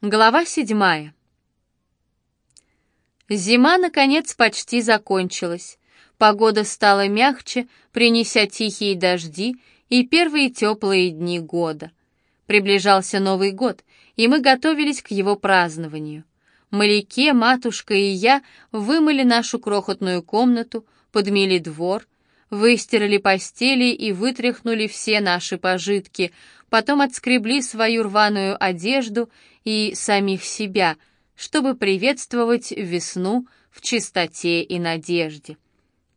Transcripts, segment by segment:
Глава седьмая. Зима, наконец, почти закончилась. Погода стала мягче, принеся тихие дожди и первые теплые дни года. Приближался Новый год, и мы готовились к его празднованию. Маляке, матушка и я вымыли нашу крохотную комнату, подмели двор, выстирали постели и вытряхнули все наши пожитки, потом отскребли свою рваную одежду и самих себя, чтобы приветствовать весну в чистоте и надежде.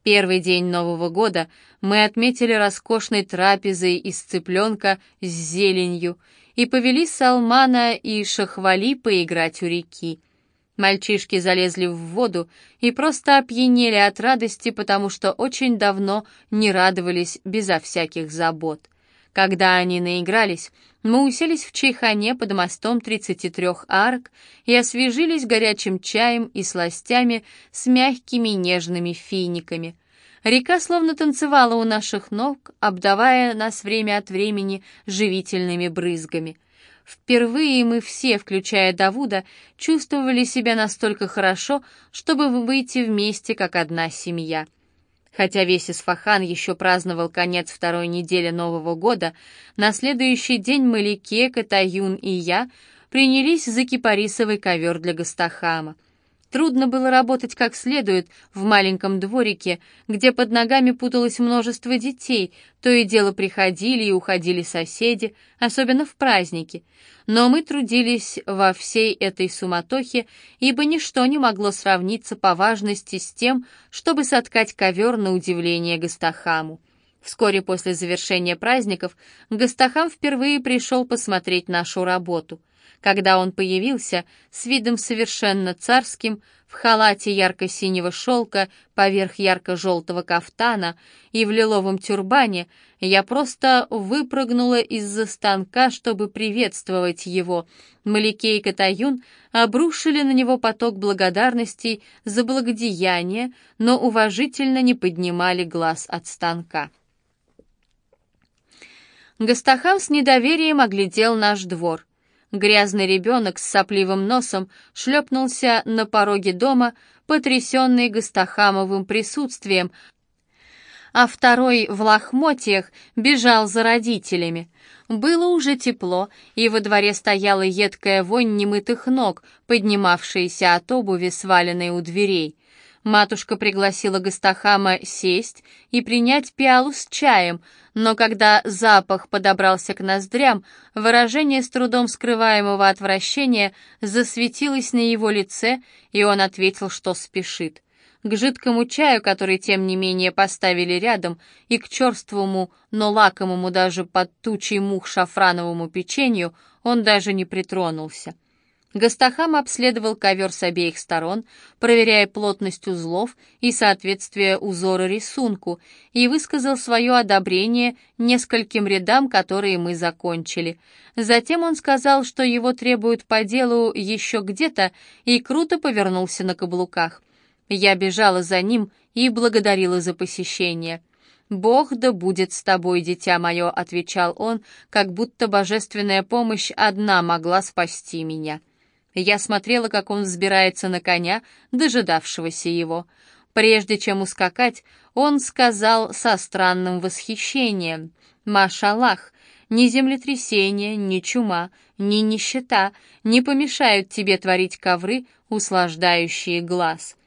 Первый день Нового года мы отметили роскошной трапезой из цыпленка с зеленью и повели Салмана и Шахвали поиграть у реки. Мальчишки залезли в воду и просто опьянели от радости, потому что очень давно не радовались безо всяких забот. Когда они наигрались, мы уселись в чайхане под мостом 33 арок и освежились горячим чаем и сластями с мягкими нежными финиками. Река словно танцевала у наших ног, обдавая нас время от времени живительными брызгами. Впервые мы все, включая Давуда, чувствовали себя настолько хорошо, чтобы выйти вместе, как одна семья — Хотя весь Исфахан еще праздновал конец второй недели Нового года, на следующий день Малике, Катаюн и я принялись за кипарисовый ковер для Гастахама — Трудно было работать как следует в маленьком дворике, где под ногами путалось множество детей, то и дело приходили и уходили соседи, особенно в праздники. Но мы трудились во всей этой суматохе, ибо ничто не могло сравниться по важности с тем, чтобы соткать ковер на удивление Гастахаму. Вскоре после завершения праздников Гастахам впервые пришел посмотреть нашу работу — когда он появился с видом совершенно царским, в халате ярко-синего шелка поверх ярко-желтого кафтана и в лиловом тюрбане, я просто выпрыгнула из-за станка, чтобы приветствовать его. Маликей и Катаюн обрушили на него поток благодарностей за благодеяние, но уважительно не поднимали глаз от станка. Гастахам с недоверием оглядел наш двор — Грязный ребенок с сопливым носом шлепнулся на пороге дома, потрясенный Гастахамовым присутствием, а второй в лохмотьях бежал за родителями. Было уже тепло, и во дворе стояла едкая вонь немытых ног, поднимавшаяся от обуви, сваленной у дверей. Матушка пригласила Гастахама сесть и принять пиалу с чаем, но когда запах подобрался к ноздрям, выражение с трудом скрываемого отвращения засветилось на его лице, и он ответил, что спешит. К жидкому чаю, который, тем не менее, поставили рядом, и к черствому, но лакомому даже под тучей мух шафрановому печенью, он даже не притронулся. Гастахам обследовал ковер с обеих сторон, проверяя плотность узлов и соответствие узора рисунку, и высказал свое одобрение нескольким рядам, которые мы закончили. Затем он сказал, что его требуют по делу еще где-то, и круто повернулся на каблуках. Я бежала за ним и благодарила за посещение. «Бог да будет с тобой, дитя мое», — отвечал он, как будто божественная помощь одна могла спасти меня. Я смотрела, как он взбирается на коня, дожидавшегося его. Прежде чем ускакать, он сказал со странным восхищением «Машаллах, ни землетрясение, ни чума, ни нищета не помешают тебе творить ковры, услаждающие глаз».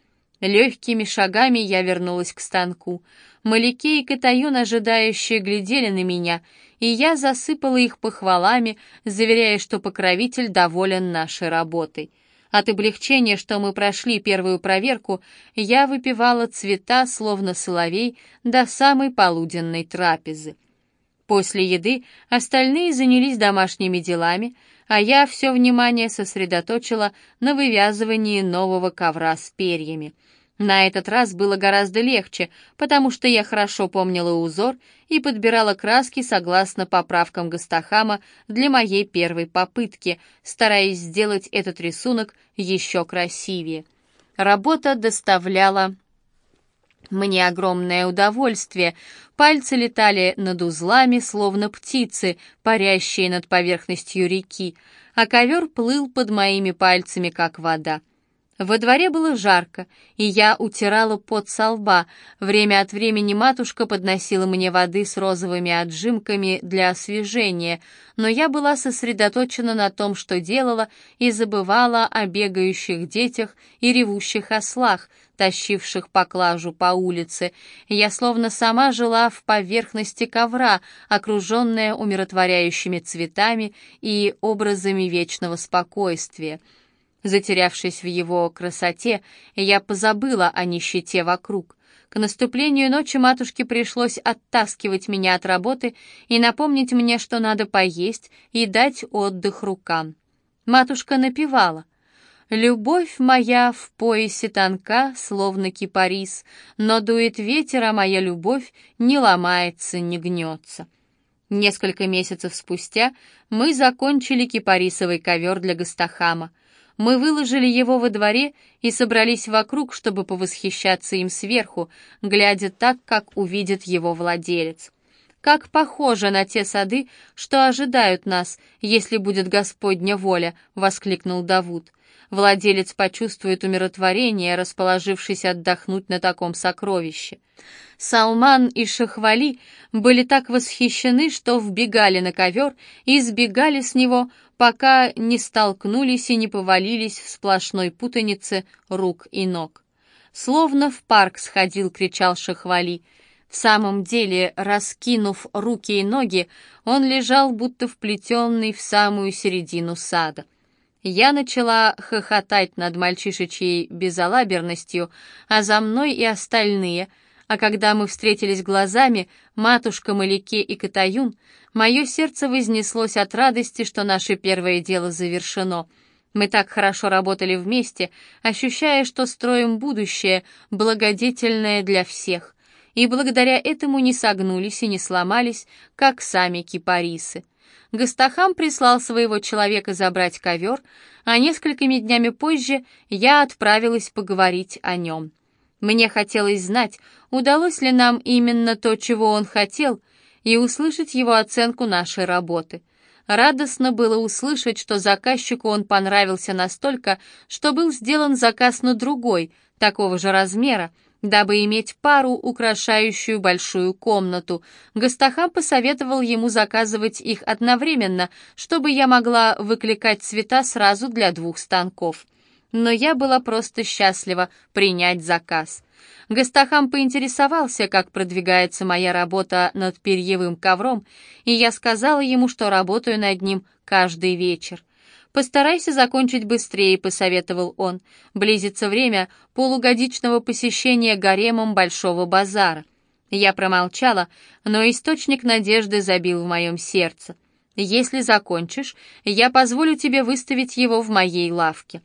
Легкими шагами я вернулась к станку. Маляки и Катаюн, ожидающие, глядели на меня — и я засыпала их похвалами, заверяя, что покровитель доволен нашей работой. От облегчения, что мы прошли первую проверку, я выпивала цвета, словно соловей, до самой полуденной трапезы. После еды остальные занялись домашними делами, а я все внимание сосредоточила на вывязывании нового ковра с перьями — на этот раз было гораздо легче, потому что я хорошо помнила узор и подбирала краски согласно поправкам Гастахама для моей первой попытки, стараясь сделать этот рисунок еще красивее. Работа доставляла Мне огромное удовольствие. Пальцы летали над узлами, словно птицы, парящие над поверхностью реки, а ковер плыл под моими пальцами, как вода. Во дворе было жарко, и я утирала пот со лба. Время от времени матушка подносила мне воды с розовыми отжимками для освежения, но я была сосредоточена на том, что делала, и забывала о бегающих детях и ревущих ослах, тащивших поклажу по улице. Я словно сама жила в поверхности ковра, окруженная умиротворяющими цветами и образами вечного спокойствия. Затерявшись в его красоте, я позабыла о нищете вокруг. К наступлению ночи матушке пришлось оттаскивать меня от работы и напомнить мне, что надо поесть и дать отдых рукам. Матушка напевала. «Любовь моя в поясе тонка, словно кипарис, но дует ветер, а моя любовь не ломается, не гнется». Несколько месяцев спустя мы закончили кипарисовый ковер для Гастахама — мы выложили его во дворе и собрались вокруг, чтобы повосхищаться им сверху, глядя так, как увидит его владелец. Как похоже на те сады, что ожидают нас, если будет Господня воля, воскликнул Давуд. Владелец почувствует умиротворение, расположившись отдохнуть на таком сокровище. Салман и Шахвали были так восхищены, что вбегали на ковер и сбегали с него, пока не столкнулись и не повалились в сплошной путанице рук и ног. «Словно в парк сходил», — кричал Шахвали. В самом деле, раскинув руки и ноги, он лежал, будто вплетенный в самую середину сада. Я начала хохотать над мальчишечьей безалаберностью, а за мной и остальные — а когда мы встретились глазами, матушка Маляке и Катаюн, мое сердце вознеслось от радости, что наше первое дело завершено. Мы так хорошо работали вместе, ощущая, что строим будущее, благодетельное для всех. И благодаря этому не согнулись и не сломались, как сами кипарисы. Гастахам прислал своего человека забрать ковер, а несколькими днями позже я отправилась поговорить о нем. Мне хотелось знать, удалось ли нам именно то, чего он хотел, и услышать его оценку нашей работы. Радостно было услышать, что заказчику он понравился настолько, что был сделан заказ на другой, такого же размера, дабы иметь пару, украшающую большую комнату. Гастахам посоветовал ему заказывать их одновременно, чтобы я могла выкликать цвета сразу для двух станков но я была просто счастлива принять заказ. Гастахам поинтересовался, как продвигается моя работа над перьевым ковром, и я сказала ему, что работаю над ним каждый вечер. «Постарайся закончить быстрее», — посоветовал он. «Близится время полугодичного посещения гаремом Большого базара». Я промолчала, но источник надежды забил в моем сердце. «Если закончишь, я позволю тебе выставить его в моей лавке».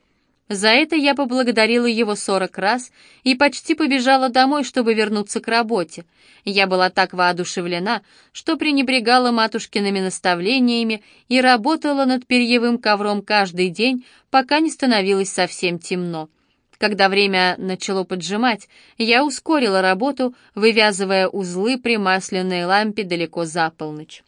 За это я поблагодарила его сорок раз и почти побежала домой, чтобы вернуться к работе. Я была так воодушевлена, что пренебрегала матушкиными наставлениями и работала над перьевым ковром каждый день, пока не становилось совсем темно. Когда время начало поджимать, я ускорила работу, вывязывая узлы при масляной лампе далеко за полночь.